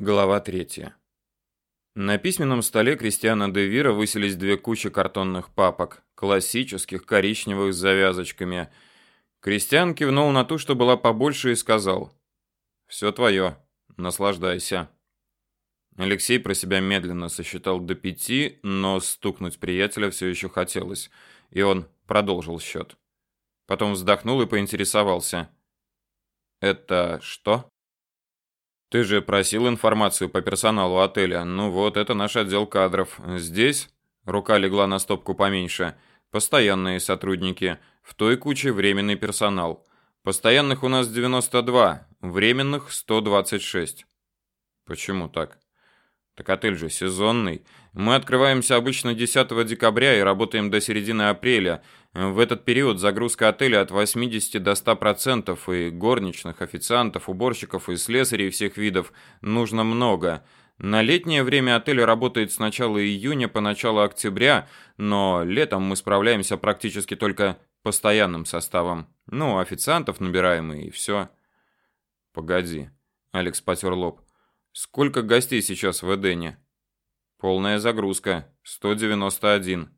Глава 3. На письменном столе Кристиана де Вира высились две кучи картонных папок, классических, коричневых с завязочками. Кристиан кивнул на ту, что была побольше, и сказал: «Все твое, наслаждайся". Алексей про себя медленно сосчитал до пяти, но стукнуть приятеля все еще хотелось, и он продолжил счет. Потом вздохнул и поинтересовался: "Это что?" Ты же просил информацию по персоналу отеля. Ну вот, это наш отдел кадров. Здесь рука легла на стопку поменьше. Постоянные сотрудники, в той куче временный персонал. Постоянных у нас 92, временных 126. Почему так? Так отель же сезонный. Мы открываемся обычно 10 декабря и работаем до середины апреля. В этот период загрузка отеля от 80 до 100%, и горничных, официантов, уборщиков и слесарей всех видов нужно много. На летнее время отель работает с начала июня по начало октября, но летом мы справляемся практически только постоянным составом. Ну, официантов набираем и все. Погоди. Алекс потер лоб. Сколько гостей сейчас в Эдене? Полная загрузка 191.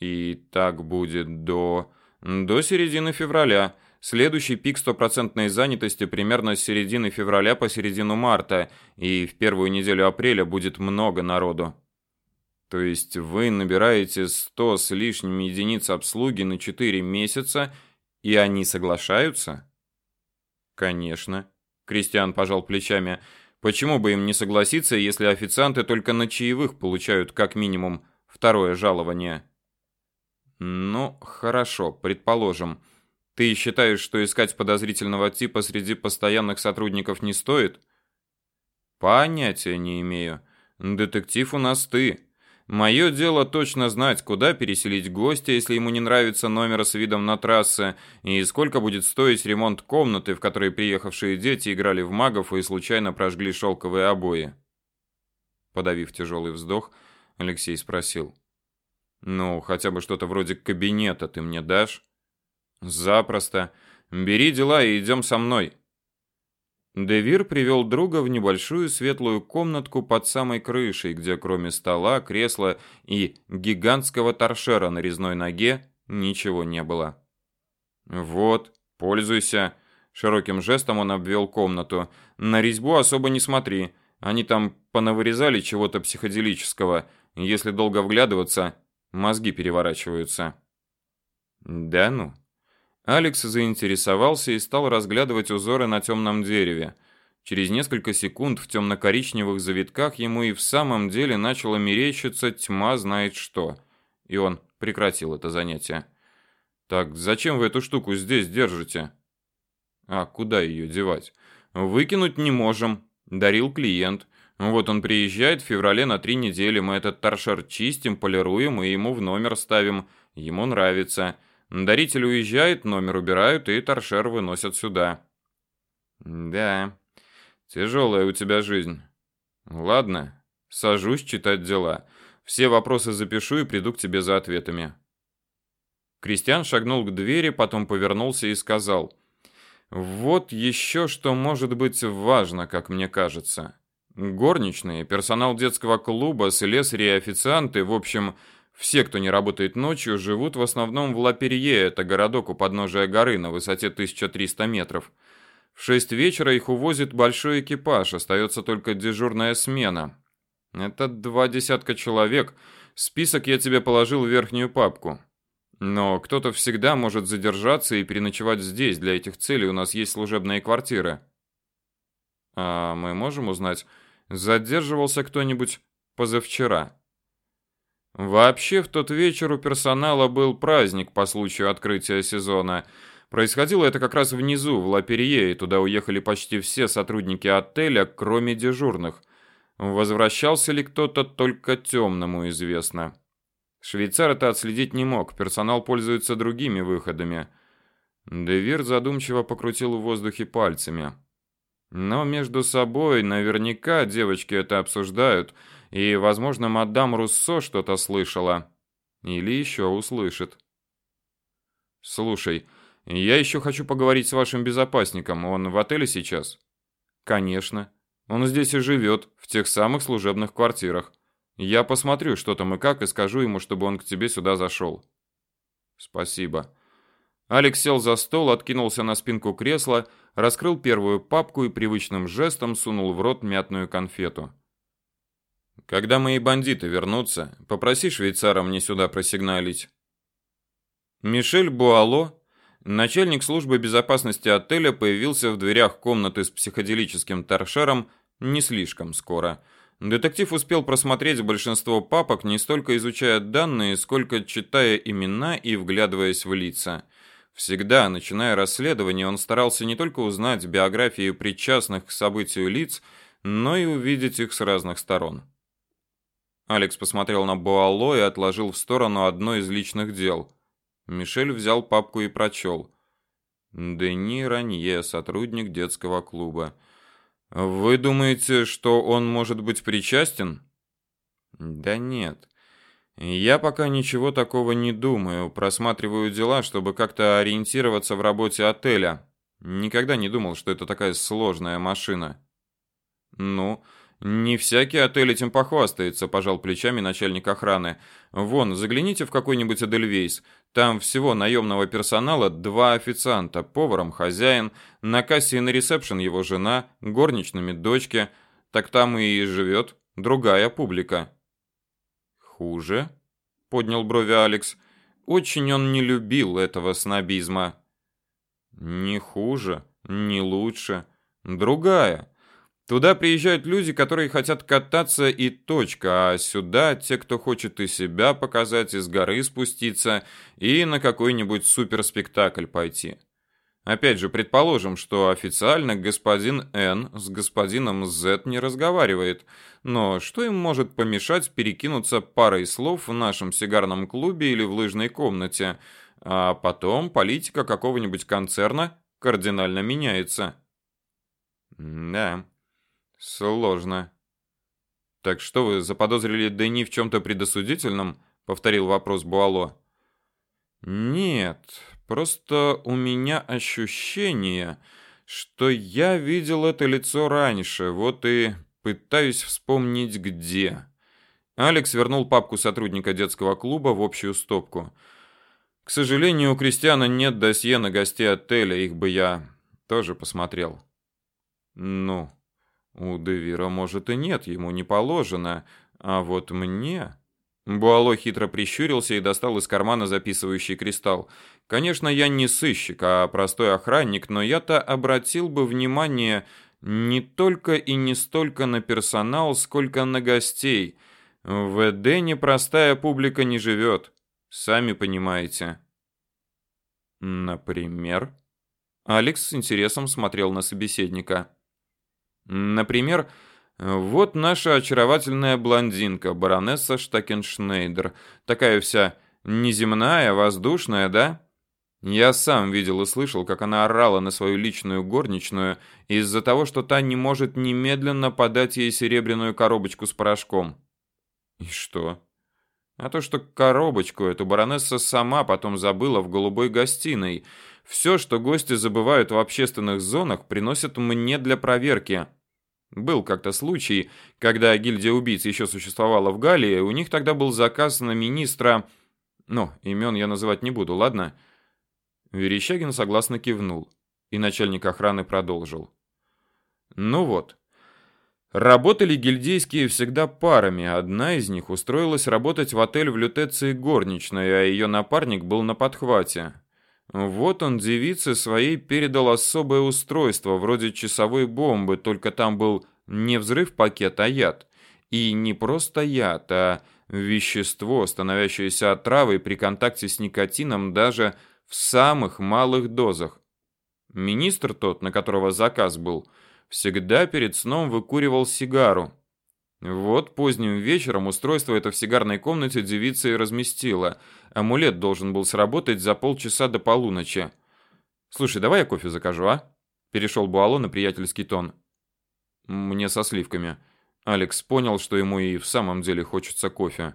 И так будет до до середины февраля. Следующий пик стопроцентной занятости примерно с середины февраля по середину марта, и в первую неделю апреля будет много народу. То есть вы набираете 100 с лишним единиц обслуги на 4 месяца, и они соглашаются? Конечно. Кристиан пожал плечами. Почему бы им не согласиться, если официанты только на чаевых получают как минимум второе жалование? Ну, хорошо, предположим. Ты считаешь, что искать подозрительного типа среди постоянных сотрудников не стоит? Понятия не имею. Детектив у нас ты. Мое дело точно знать, куда переселить гостя, если ему не нравится номер с видом на трассы, и сколько будет стоить ремонт комнаты, в которой приехавшие дети играли в магов и случайно прожгли шелковые обои. Подавив тяжелый вздох, Алексей спросил: "Ну, хотя бы что-то вроде кабинета ты мне дашь?" "Запросто. Бери дела и идем со мной." Девир привел друга в небольшую светлую комнатку под самой крышей, где кроме стола, кресла и гигантского торшера на резной ноге ничего не было. Вот, пользуйся. Широким жестом он обвел комнату. На резьбу особо не смотри. Они там понавырезали чего-то психоделического. Если долго вглядываться, мозги переворачиваются. Да ну. Алекс заинтересовался и стал разглядывать узоры на темном дереве. Через несколько секунд в темно-коричневых завитках ему и в самом деле начало мерещиться тьма знает что. И он прекратил это занятие. Так, зачем вы эту штуку здесь держите? А куда ее девать? Выкинуть не можем, дарил клиент. Вот он приезжает в феврале на три недели, мы этот торшер чистим, полируем и ему в номер ставим. Ему нравится. Даритель уезжает, номер убирают и торшер выносят сюда. Да. Тяжелая у тебя жизнь. Ладно, сажусь читать дела. Все вопросы запишу и приду к тебе за ответами. Кристиан шагнул к двери, потом повернулся и сказал: "Вот еще что может быть важно, как мне кажется. Горничные, персонал детского клуба, слесари и официанты, в общем, все, кто не работает ночью, живут в основном в Лаперье, это городок у подножия горы на высоте 1300 метров. В 6 вечера их увозит большой экипаж, остается только дежурная смена. Это два десятка человек. Список я тебе положил в верхнюю папку. Но кто-то всегда может задержаться и переночевать здесь. Для этих целей у нас есть служебные квартиры. А мы можем узнать, задерживался кто-нибудь позавчера? Вообще, в тот вечер у персонала был праздник по случаю открытия сезона. Происходило это как раз внизу, в Лаперье, и туда уехали почти все сотрудники отеля, кроме дежурных. Возвращался ли кто-то, только темному известно. Швейцар это отследить не мог, персонал пользуется другими выходами. Девир задумчиво покрутил в воздухе пальцами. Но между собой наверняка девочки это обсуждают – и, возможно, мадам Руссо что-то слышала или еще услышит. Слушай, я еще хочу поговорить с вашим безопасником. Он в отеле сейчас? Конечно. Он здесь и живет, в тех самых служебных квартирах. Я посмотрю, что там и как, и скажу ему, чтобы он к тебе сюда зашел». «Спасибо». Алекс сел за стол, откинулся на спинку кресла, раскрыл первую папку и привычным жестом сунул в рот мятную конфету. Когда мои бандиты вернутся, попроси швейцара мне сюда просигналить. Мишель Буало, начальник службы безопасности отеля, появился в дверях комнаты с психоделическим торшером не слишком скоро. Детектив успел просмотреть большинство папок, не столько изучая данные, сколько читая имена и вглядываясь в лица. Всегда, начиная расследование, он старался не только узнать биографии причастных к событию лиц, но и увидеть их с разных сторон. Алекс посмотрел на Буало и отложил в сторону одно из личных дел. Мишель взял папку и прочел. Дени Ранье, сотрудник детского клуба. Вы думаете, что он может быть причастен? Да нет. Я пока ничего такого не думаю. Просматриваю дела, чтобы как-то ориентироваться в работе отеля. Никогда не думал, что это такая сложная машина. Ну, не всякий отель этим похвастается, пожал плечами начальник охраны. Вон, загляните в какой-нибудь Эдельвейс. Там всего наемного персонала два официанта, поваром хозяин, на кассе и на ресепшн его жена, горничными дочки. Так там и живет другая публика. Хуже? поднял брови Алекс. Очень он не любил этого снобизма. Не хуже, не лучше, другая. Туда приезжают люди, которые хотят кататься и точка, а сюда те, кто хочет и себя показать, из горы спуститься и на какой-нибудь суперспектакль пойти. Опять же, предположим, что официально господин Н с господином З не разговаривает, но что им может помешать перекинуться парой слов в нашем сигарном клубе или в лыжной комнате, а потом политика какого-нибудь концерна кардинально меняется? Да. Сложно. Так что вы заподозрили Дени в чем то предосудительном? повторил вопрос Буало. Нет, просто у меня ощущение, что я видел это лицо раньше, вот и пытаюсь вспомнить где. Алекс вернул папку сотрудника детского клуба в общую стопку. К сожалению, у Кристиана нет досье на гостей отеля, их бы я тоже посмотрел. Ну, у Девира, может, и нет, ему не положено, а вот мне... Буало хитро прищурился и достал из кармана записывающий кристалл. Конечно, я не сыщик, а простой охранник, но я-то обратил бы внимание не только и не столько на персонал, сколько на гостей. В Эдене простая публика не живет, сами понимаете. Например, Алекс с интересом смотрел на собеседника. Например, вот наша очаровательная блондинка, баронесса Штакеншнейдер, такая вся неземная, воздушная, да? Я сам видел и слышал, как она орала на свою личную горничную из-за того, что та не может немедленно подать ей серебряную коробочку с порошком. И что? А то, что коробочку эту баронесса сама потом забыла в голубой гостиной. Все, что гости забывают в общественных зонах, приносят мне для проверки. Был как-то случай, когда гильдия убийц еще существовала в Галлии, у них тогда был заказ на министра... Ну, имен я называть не буду, ладно? Верещагин согласно кивнул, и начальник охраны продолжил. Ну вот. Работали гильдейские всегда парами, одна из них устроилась работать в отель в Лютеции горничной, а ее напарник был на подхвате. Вот он девице своей передал особое устройство, вроде часовой бомбы, только там был не взрыв-пакет, а яд. И не просто яд, а вещество, становящееся отравой при контакте с никотином даже в самых малых дозах. Министр тот, на которого заказ был, всегда перед сном выкуривал сигару, вот поздним вечером устройство это в сигарной комнате девица и разместила. Амулет должен был сработать за полчаса до полуночи. Слушай, давай я кофе закажу, а? Перешел Буало на приятельский тон. Мне со сливками. Алекс понял, что ему и в самом деле хочется кофе.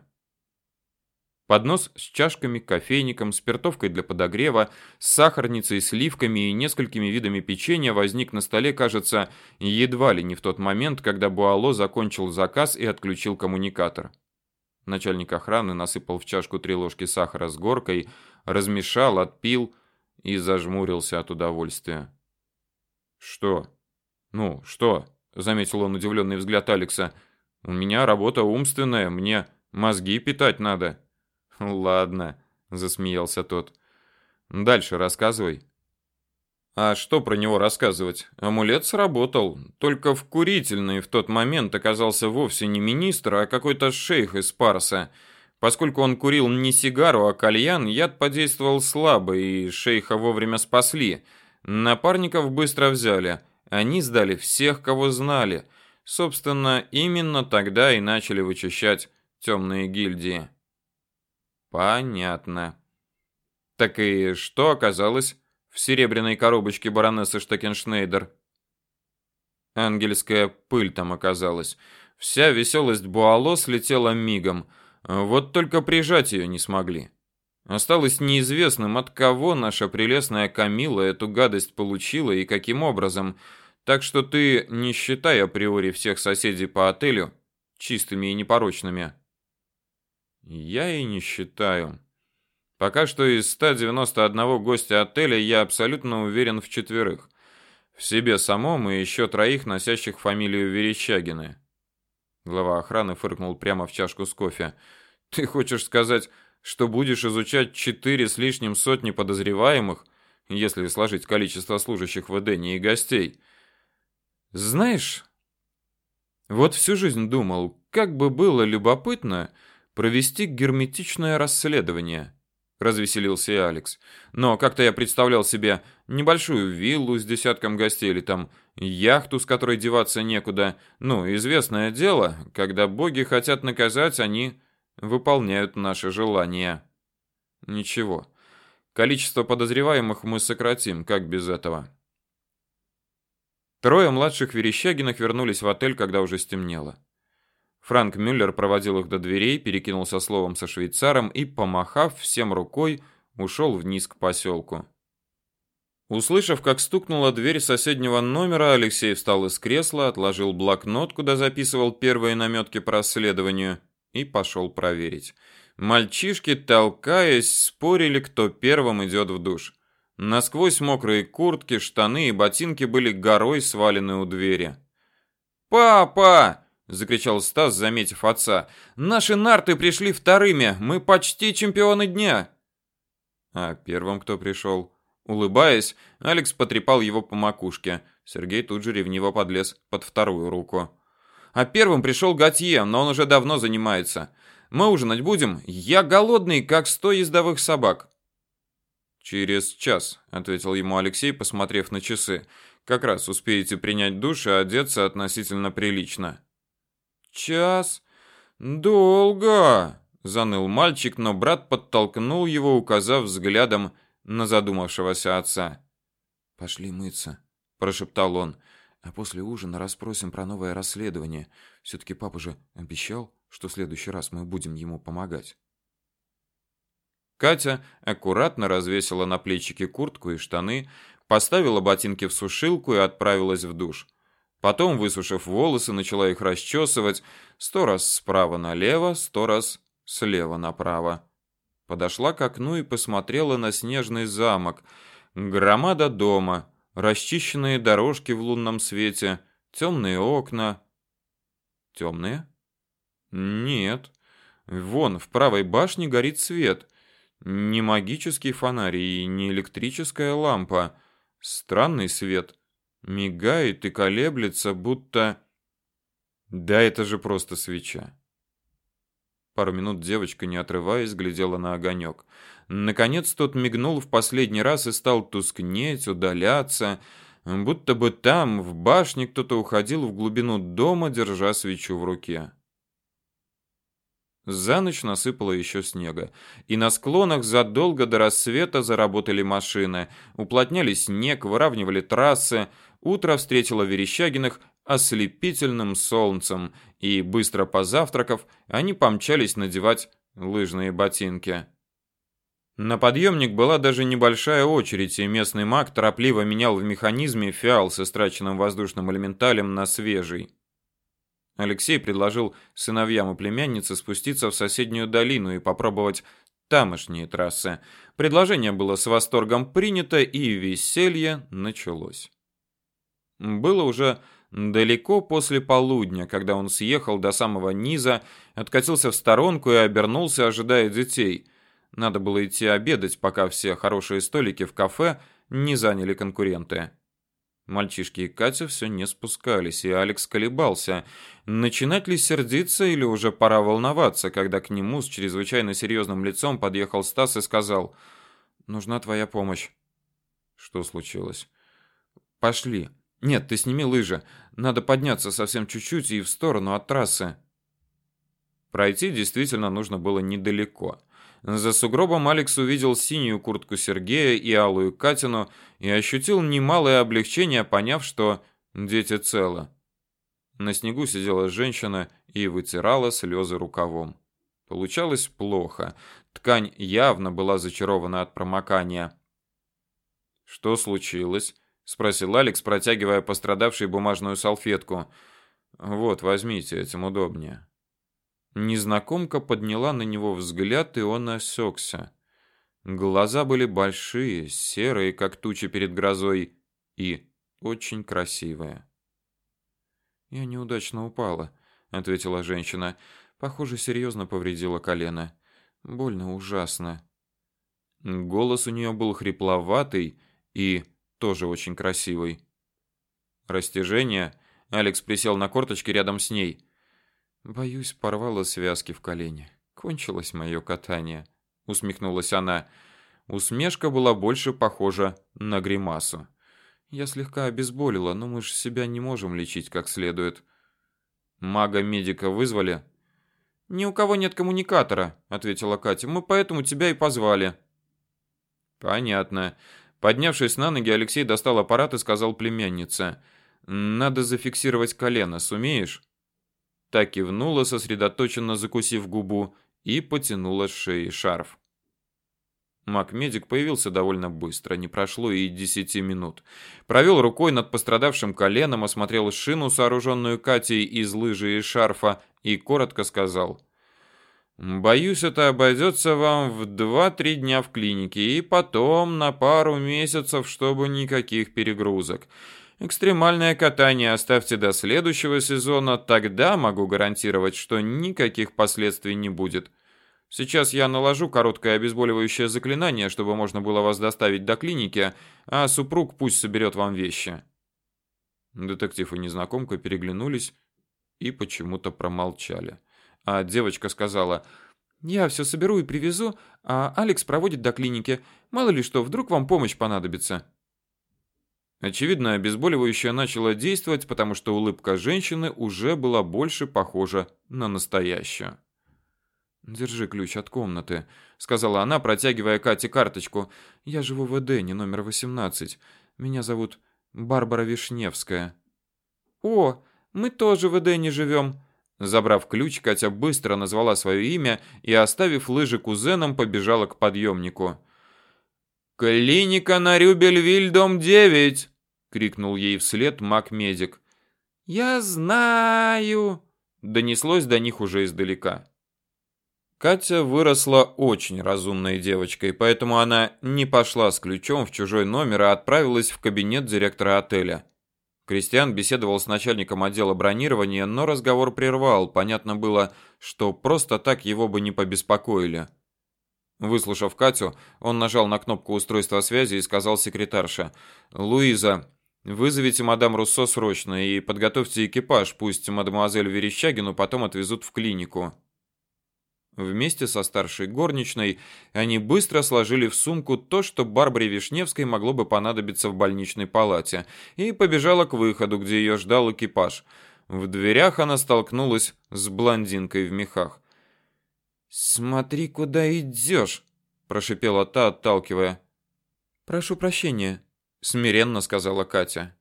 Поднос с чашками, кофейником, спиртовкой для подогрева, сахарницей, сливками и несколькими видами печенья возник на столе, кажется, едва ли не в тот момент, когда Буало закончил заказ и отключил коммуникатор. Начальник охраны насыпал в чашку три ложки сахара с горкой, размешал, отпил и зажмурился от удовольствия. «Что? Ну, что?» — заметил он удивленный взгляд Алекса. «У меня работа умственная, мне мозги питать надо». Ладно, засмеялся тот. Дальше рассказывай. А что про него рассказывать? Амулет сработал, только в курительной в тот момент оказался вовсе не министр, а какой-то шейх из Парса. Поскольку он курил не сигару, а кальян, яд подействовал слабо, и шейха вовремя спасли. Напарников быстро взяли. Они сдали всех, кого знали. Собственно, именно тогда и начали вычищать темные гильдии. Понятно. Так и что оказалось в серебряной коробочке баронессы Штекеншнейдер? Ангельская пыль там оказалась. Вся веселость Буало слетела мигом. Вот только прижать ее не смогли. Осталось неизвестным, от кого наша прелестная Камила эту гадость получила и каким образом. Так что ты не считай априори всех соседей по отелю чистыми и непорочными. Я и не считаю. Пока что из 191 гостя отеля я абсолютно уверен в четверых. В себе самом и еще троих, носящих фамилию Верещагины. Глава охраны фыркнул прямо в чашку с кофе. Ты хочешь сказать, что будешь изучать четыре с лишним сотни подозреваемых, если сложить количество служащих в Эдене и гостей? Знаешь, вот всю жизнь думал, как бы было любопытно, провести герметичное расследование. Развеселился и Алекс. Но как-то я представлял себе небольшую виллу с десятком гостей или там яхту, с которой деваться некуда. Ну, известное дело, когда боги хотят наказать, они выполняют наши желания. Ничего. Количество подозреваемых мы сократим, как без этого. Трое младших Верещагиных вернулись в отель, когда уже стемнело. Франк Мюллер проводил их до дверей, перекинулся словом со швейцаром и, помахав всем рукой, ушел вниз к поселку. Услышав, как стукнула дверь соседнего номера, Алексей встал из кресла, отложил блокнот, куда записывал первые наметки по расследованию, и пошел проверить. Мальчишки, толкаясь, спорили, кто первым идет в душ. Насквозь мокрые куртки, штаны и ботинки были горой свалены у двери. «Папа!» Закричал Стас, заметив отца. Наши нарты пришли вторыми. Мы почти чемпионы дня. А первым кто пришел? Улыбаясь, Алекс потрепал его по макушке. Сергей тут же ревниво подлез под вторую руку. А первым пришел Готье, но он уже давно занимается. Мы ужинать будем? Я голодный, как сто ездовых собак. Через час, ответил ему Алексей, посмотрев на часы. Как раз успеете принять душ и одеться относительно прилично. Час? Долго, заныл мальчик, но брат подтолкнул его, указав взглядом на задумавшегося отца. Пошли мыться, прошептал он. А после ужина расспросим про новое расследование. все таки папа же обещал, что в следующий раз мы будем ему помогать. Катя аккуратно развесила на плечики куртку и штаны, поставила ботинки в сушилку и отправилась в душ. Потом, высушив волосы, начала их расчесывать сто раз справа налево, сто раз слева направо. Подошла к окну и посмотрела на снежный замок, громада дома, расчищенные дорожки в лунном свете, темные окна. Темные? Нет. Вон, в правой башне горит свет. Не магический фонарь и не электрическая лампа. Странный свет мигает и колеблется, будто... Да это же просто свеча. Пару минут девочка, не отрываясь, глядела на огонек. Наконец тот мигнул в последний раз и стал тускнеть, удаляться, будто бы там, в башне, кто-то уходил в глубину дома, держа свечу в руке. За ночь насыпало еще снега, и на склонах задолго до рассвета заработали машины, уплотняли снег, выравнивали трассы, Утро встретило Верещагиных ослепительным солнцем, и быстро позавтракав, они помчались надевать лыжные ботинки. На подъемник была даже небольшая очередь, и местный маг торопливо менял в механизме фиал с истраченным воздушным элементалем на свежий. Алексей предложил сыновьям и племяннице спуститься в соседнюю долину и попробовать тамошние трассы. Предложение было с восторгом принято, и веселье началось. Было уже далеко после полудня, когда он съехал до самого низа, откатился в сторонку и обернулся, ожидая детей. Надо было идти обедать, пока все хорошие столики в кафе не заняли конкуренты. Мальчишки и Катя все не спускались, и Алекс колебался, начинать ли сердиться или уже пора волноваться, когда к нему с чрезвычайно серьезным лицом подъехал Стас и сказал «Нужна твоя помощь». Что случилось? «Пошли. Нет, ты сними лыжи. Надо подняться совсем чуть-чуть и в сторону от трассы». Пройти действительно нужно было недалеко – за сугробом Алекс увидел синюю куртку Сергея и алую Катину и ощутил немалое облегчение, поняв, что дети целы. На снегу сидела женщина и вытирала слезы рукавом. Получалось плохо. Ткань явно была зачарована от промокания. «Что случилось?» — спросил Алекс, протягивая пострадавшей бумажную салфетку. «Вот, возьмите, этим удобнее». Незнакомка подняла на него взгляд, и он осекся. Глаза были большие, серые, как тучи перед грозой, и очень красивые. «Я неудачно упала», — ответила женщина. «Похоже, серьезно повредила колено. Больно ужасно». Голос у нее был хрипловатый и тоже очень красивый. Растяжение. Алекс присел на корточки рядом с ней. Боюсь, порвала связки в колене. Кончилось мое катание, усмехнулась она. Усмешка была больше похожа на гримасу. Я слегка обезболила, но мы же себя не можем лечить как следует. Мага-медика вызвали? Ни у кого нет коммуникатора, ответила Катя. Мы поэтому тебя и позвали. Понятно. Поднявшись на ноги, Алексей достал аппарат и сказал племяннице: "Надо зафиксировать колено, сумеешь?" Так кивнула, сосредоточенно закусив губу, и потянула с шеи шарф. Мак-медик появился довольно быстро, не прошло и десяти минут. Провел рукой над пострадавшим коленом, осмотрел шину, сооруженную Катей из лыжи и шарфа, и коротко сказал. «Боюсь, это обойдется вам в два-три дня в клинике, и потом на пару месяцев, чтобы никаких перегрузок. Экстремальное катание оставьте до следующего сезона, тогда могу гарантировать, что никаких последствий не будет. Сейчас я наложу короткое обезболивающее заклинание, чтобы можно было вас доставить до клиники, а супруг пусть соберет вам вещи. Детектив и незнакомка переглянулись и почему-то промолчали. А девочка сказала: "Я все соберу и привезу, а Алекс проводит до клиники. Мало ли что, вдруг вам помощь понадобится". Очевидно, обезболивающее начало действовать, потому что улыбка женщины уже была больше похожа на настоящую. «Держи ключ от комнаты», — сказала она, протягивая Кате карточку. «Я живу в Эдене, номер 18. Меня зовут Барбара Вишневская». «О, мы тоже в Эдене живем». Забрав ключ, Катя быстро назвала свое имя и, оставив лыжи кузенам, побежала к подъемнику. «Клиника на Рюбельвиль, дом 9!» крикнул ей вслед маг-медик. Я знаю, донеслось до них уже издалека. Катя выросла очень разумной девочкой, поэтому она не пошла с ключом в чужой номер, а отправилась в кабинет директора отеля. Кристиан беседовал с начальником отдела бронирования, но разговор прервал. Понятно было, что просто так его бы не побеспокоили. Выслушав Катю, он нажал на кнопку устройства связи и сказал секретарше: "Луиза, Вызовите мадам Руссо срочно и подготовьте экипаж, пусть мадемуазель Верещагину потом отвезут в клинику. Вместе со старшей горничной они быстро сложили в сумку то, что Барбаре Вишневской могло бы понадобиться в больничной палате, и побежала к выходу, где ее ждал экипаж. В дверях она столкнулась с блондинкой в мехах. "Смотри, куда идешь!» – прошипела та, отталкивая. "Прошу прощения", смиренно сказала Катя.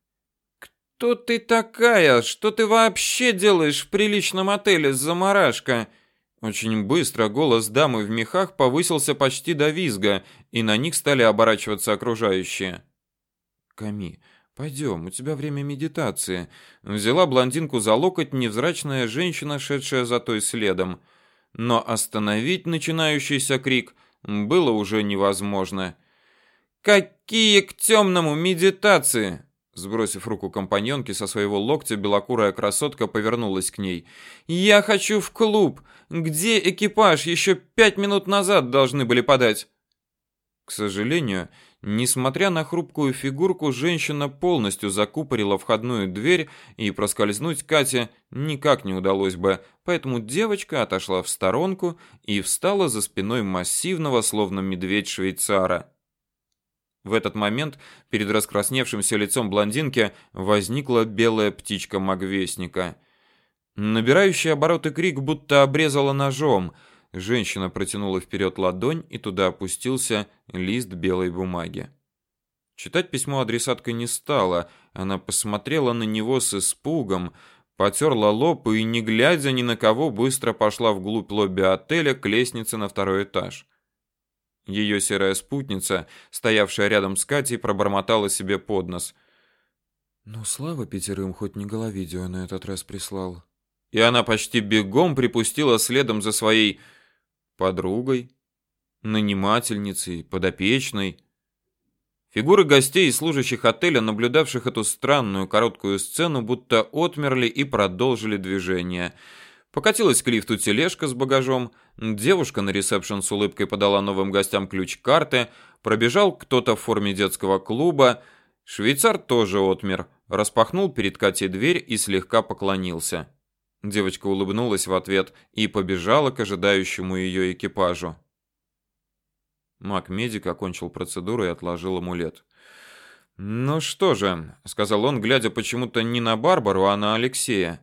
Кто ты такая? Что ты вообще делаешь в приличном отеле, заморашка? Очень быстро голос дамы в мехах повысился почти до визга, и на них стали оборачиваться окружающие. Ками, пойдем, у тебя время медитации. Взяла блондинку за локоть невзрачная женщина, шедшая за той следом. Но остановить начинающийся крик было уже невозможно. Какие к темному медитации? Сбросив руку компаньонки со своего локтя, белокурая красотка повернулась к ней. «Я хочу в клуб! Где экипаж? Еще пять минут назад должны были подать!» К сожалению, несмотря на хрупкую фигурку, женщина полностью закупорила входную дверь, и проскользнуть Кате никак не удалось бы, поэтому девочка отошла в сторонку и встала за спиной массивного, словно медведь швейцара. В этот момент перед раскрасневшимся лицом блондинки возникла белая птичка магвестника. Набирающий обороты крик будто обрезала ножом. Женщина протянула вперед ладонь, и туда опустился лист белой бумаги. Читать письмо адресатка не стала. Она посмотрела на него с испугом, потерла лоб и, не глядя ни на кого, быстро пошла вглубь лобби отеля к лестнице на второй этаж. Ее серая спутница, стоявшая рядом с Катей, пробормотала себе под нос. «Ну, слава пятерым, хоть не головидео на этот раз прислал». И она почти бегом припустила следом за своей подругой, нанимательницей, подопечной. Фигуры гостей и служащих отеля, наблюдавших эту странную короткую сцену, будто отмерли и продолжили движение – Покатилась к лифту тележка с багажом, девушка на ресепшн с улыбкой подала новым гостям ключ карты, пробежал кто-то в форме детского клуба, швейцар тоже отмер, распахнул перед Катей дверь и слегка поклонился. Девочка улыбнулась в ответ и побежала к ожидающему ее экипажу. Маг-медик окончил процедуру и отложил амулет. «Ну что же», — сказал он, глядя почему-то не на Барбару, а на Алексея.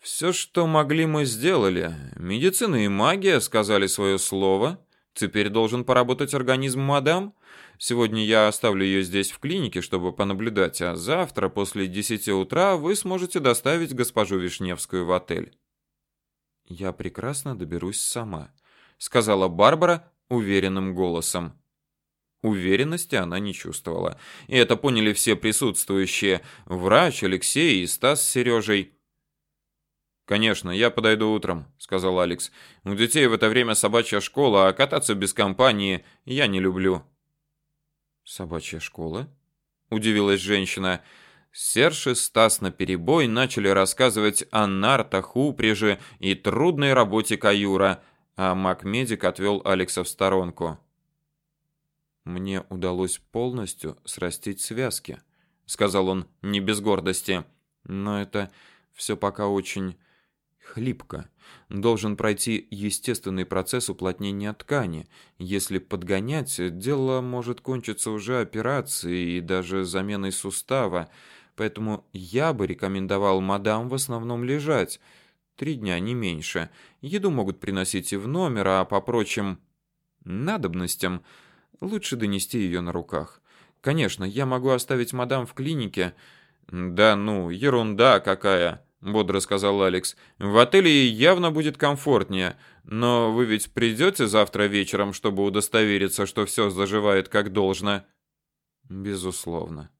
Все, что могли, мы сделали. Медицина и магия сказали свое слово. Теперь должен поработать организм мадам. Сегодня я оставлю ее здесь в клинике, чтобы понаблюдать, а завтра после 10 утра вы сможете доставить госпожу Вишневскую в отель. Я прекрасно доберусь сама, сказала Барбара уверенным голосом. Уверенности она не чувствовала, и это поняли все присутствующие: врач, Алексей и Стас с Сережей. Конечно, я подойду утром, сказал Алекс. У детей в это время собачья школа, а кататься без компании я не люблю. Собачья школа? удивилась женщина. Серж и Стас на перебой начали рассказывать о нартах, упряжи и трудной работе каюра, а Макмедик отвел Алекса в сторонку. Мне удалось полностью срастить связки, сказал он не без гордости. Но это все пока очень хлипко. Должен пройти естественный процесс уплотнения ткани. Если подгонять, дело может кончиться уже операцией и даже заменой сустава. Поэтому я бы рекомендовал мадам в основном лежать. Три дня, не меньше. Еду могут приносить и в номер, а по прочим надобностям лучше донести ее на руках. Конечно, я могу оставить мадам в клинике. Да ну, ерунда какая бодро сказал Алекс. В отеле явно будет комфортнее, но вы ведь придете завтра вечером, чтобы удостовериться, что все заживает как должно. Безусловно.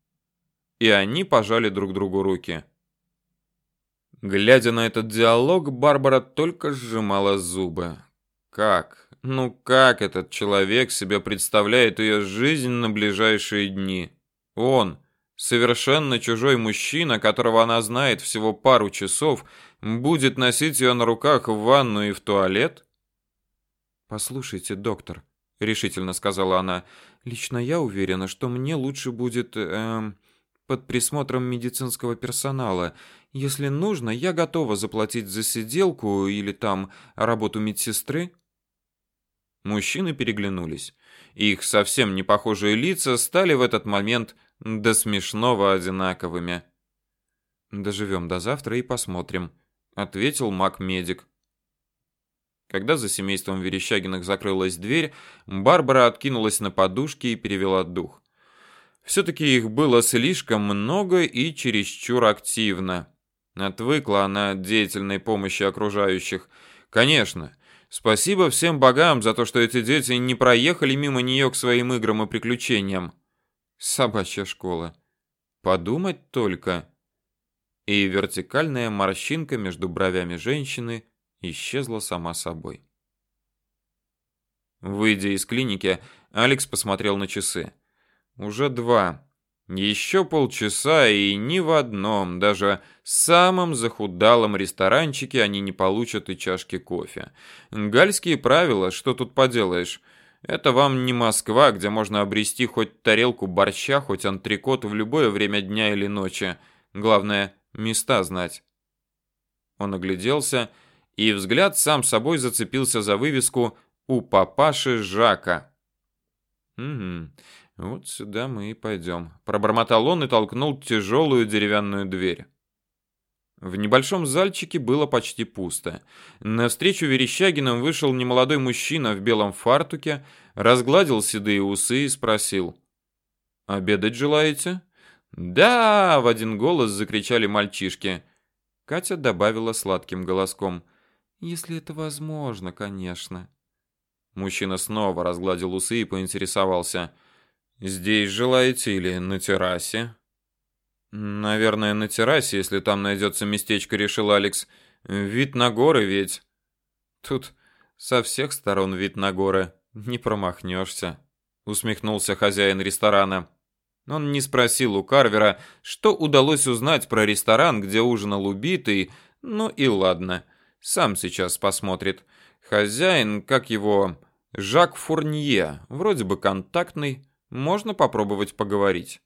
И они пожали друг другу руки. Глядя на этот диалог, Барбара только сжимала зубы. Как? Ну как этот человек себе представляет ее жизнь на ближайшие дни? Он Совершенно чужой мужчина, которого она знает всего пару часов, будет носить ее на руках в ванну и в туалет? Послушайте, доктор, решительно сказала она. Лично я уверена, что мне лучше будет эм, под присмотром медицинского персонала. Если нужно, я готова заплатить за сиделку или там работу медсестры. Мужчины переглянулись. Их совсем не похожие лица стали в этот момент до смешного одинаковыми. Доживем до завтра и посмотрим, ответил маг-медик. Когда за семейством Верещагиных закрылась дверь, Барбара откинулась на подушки и перевела дух. все таки их было слишком много и чересчур активно. Отвыкла она от деятельной помощи окружающих. Конечно, Спасибо всем богам за то, что эти дети не проехали мимо нее к своим играм и приключениям. Собачья школа. Подумать только. И вертикальная морщинка между бровями женщины исчезла сама собой. Выйдя из клиники, Алекс посмотрел на часы. Уже два. Еще полчаса, и ни в одном, даже самом захудалом ресторанчике они не получат и чашки кофе. Гальские правила, что тут поделаешь. Это вам не Москва, где можно обрести хоть тарелку борща, хоть антрикот в любое время дня или ночи. Главное, места знать. Он огляделся, и взгляд сам собой зацепился за вывеску «У папаши Жака». Угу. Вот сюда мы и пойдем. Пробормотал он и толкнул тяжелую деревянную дверь. В небольшом зальчике было почти пусто. Навстречу Верещагинам вышел немолодой мужчина в белом фартуке, разгладил седые усы и спросил. «Обедать желаете?» «Да!» — в один голос закричали мальчишки. Катя добавила сладким голоском. «Если это возможно, конечно». Мужчина снова разгладил усы и поинтересовался. Здесь желаете или на террасе? Наверное, на террасе, если там найдется местечко, решил Алекс. Вид на горы ведь. Тут со всех сторон вид на горы. Не промахнешься. Усмехнулся хозяин ресторана. Он не спросил у Карвера, что удалось узнать про ресторан, где ужинал убитый. Ну и ладно. Сам сейчас посмотрит. Хозяин, как его, Жак Фурнье, вроде бы контактный, можно попробовать поговорить.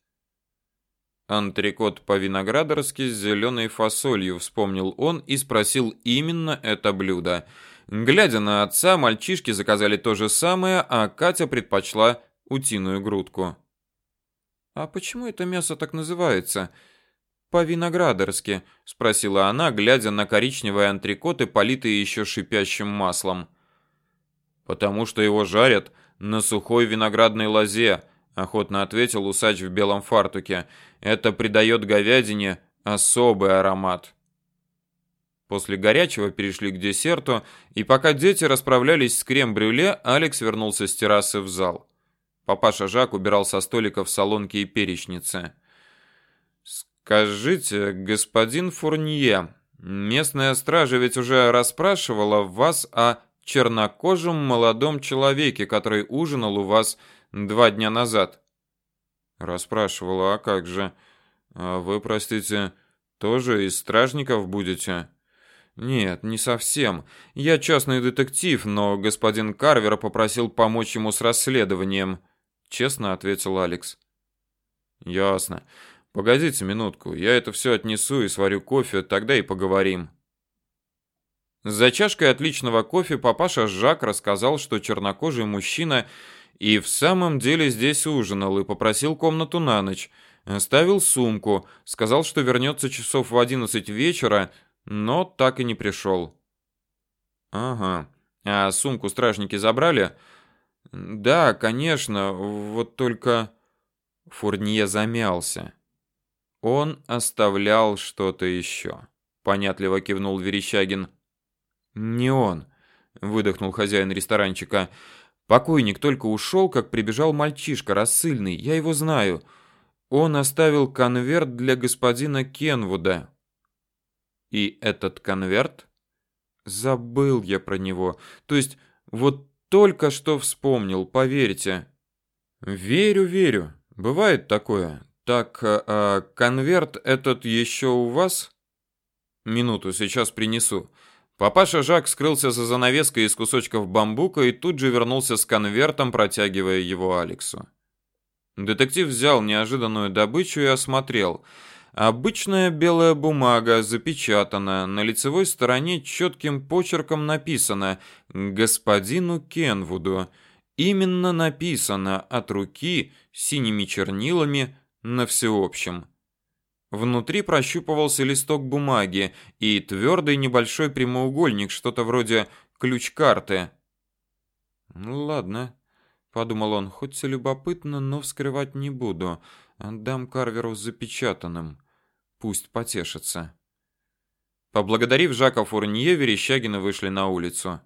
Антрикот по-виноградарски с зеленой фасолью, вспомнил он и спросил именно это блюдо. Глядя на отца, мальчишки заказали то же самое, а Катя предпочла утиную грудку. «А почему это мясо так называется?» «По-виноградарски», — спросила она, глядя на коричневые антрикоты, политые еще шипящим маслом. «Потому что его жарят на сухой виноградной лозе», охотно ответил усач в белом фартуке. Это придает говядине особый аромат. После горячего перешли к десерту, и пока дети расправлялись с крем-брюле, Алекс вернулся с террасы в зал. Папаша Жак убирал со столиков салонки и перечницы. «Скажите, господин Фурнье, местная стража ведь уже расспрашивала вас о чернокожем молодом человеке, который ужинал у вас два дня назад. Расспрашивала, а как же? А вы, простите, тоже из стражников будете? Нет, не совсем. Я частный детектив, но господин Карвер попросил помочь ему с расследованием, честно ответил Алекс. Ясно. Погодите минутку, я это все отнесу и сварю кофе, тогда и поговорим. За чашкой отличного кофе папаша Жак рассказал, что чернокожий мужчина и в самом деле здесь ужинал и попросил комнату на ночь. Оставил сумку, сказал, что вернется часов в одиннадцать вечера, но так и не пришел. Ага. А сумку стражники забрали? Да, конечно, вот только Фурнье замялся. Он оставлял что-то еще. Понятливо кивнул Верещагин. Не он, выдохнул хозяин ресторанчика. Покойник только ушел, как прибежал мальчишка рассыльный. Я его знаю. Он оставил конверт для господина Кенвуда. И этот конверт забыл я про него. То есть вот только что вспомнил, поверьте. Верю, верю. Бывает такое. Так, а, конверт этот еще у вас? Минуту, сейчас принесу. Папаша Жак скрылся за занавеской из кусочков бамбука и тут же вернулся с конвертом, протягивая его Алексу. Детектив взял неожиданную добычу и осмотрел. Обычная белая бумага, запечатана, на лицевой стороне четким почерком написано «Господину Кенвуду». Именно написано от руки синими чернилами на всеобщем. Внутри прощупывался листок бумаги и твердый небольшой прямоугольник, что-то вроде ключ-карты. «Ну ладно», — подумал он, — «хоть и любопытно, но вскрывать не буду. Отдам Карверу запечатанным. Пусть потешится». Поблагодарив Жака Фурнье, Верещагины вышли на улицу.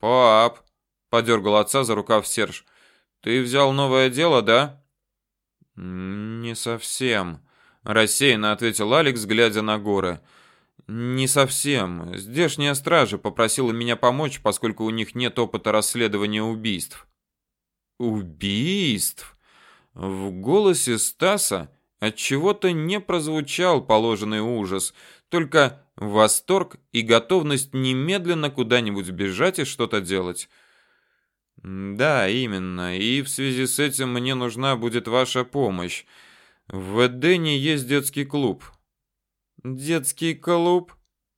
Пап, подергал отца за рукав Серж. Ты взял новое дело, да? Не совсем, рассеянно ответил Алекс, глядя на горы. Не совсем. Здешняя стража попросила меня помочь, поскольку у них нет опыта расследования убийств. Убийств? В голосе Стаса от чего-то не прозвучал положенный ужас, только восторг и готовность немедленно куда-нибудь бежать и что-то делать. Да, именно. И в связи с этим мне нужна будет ваша помощь. В Эдене есть детский клуб. Детский клуб?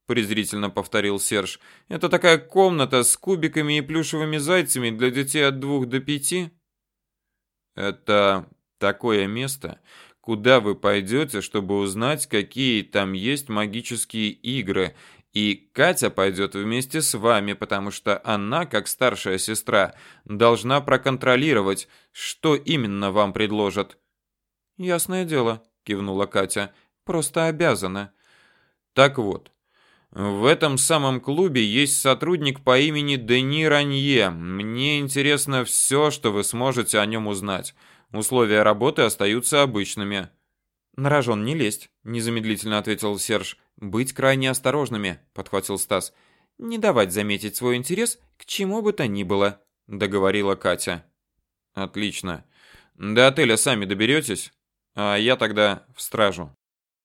презрительно повторил Серж. Это такая комната с кубиками и плюшевыми зайцами для детей от двух до пяти? Это такое место, куда вы пойдете, чтобы узнать, какие там есть магические игры и Катя пойдет вместе с вами, потому что она, как старшая сестра, должна проконтролировать, что именно вам предложат. Ясное дело, кивнула Катя. Просто обязана. Так вот, в этом самом клубе есть сотрудник по имени Дени Ранье. Мне интересно все, что вы сможете о нем узнать. Условия работы остаются обычными. На рожон не лезть, незамедлительно ответил Серж. Быть крайне осторожными, подхватил Стас. Не давать заметить свой интерес к чему бы то ни было, договорила Катя. Отлично. До отеля сами доберетесь, а я тогда в стражу.